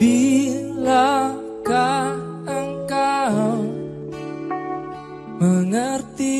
Bilakah engkau mengerti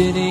city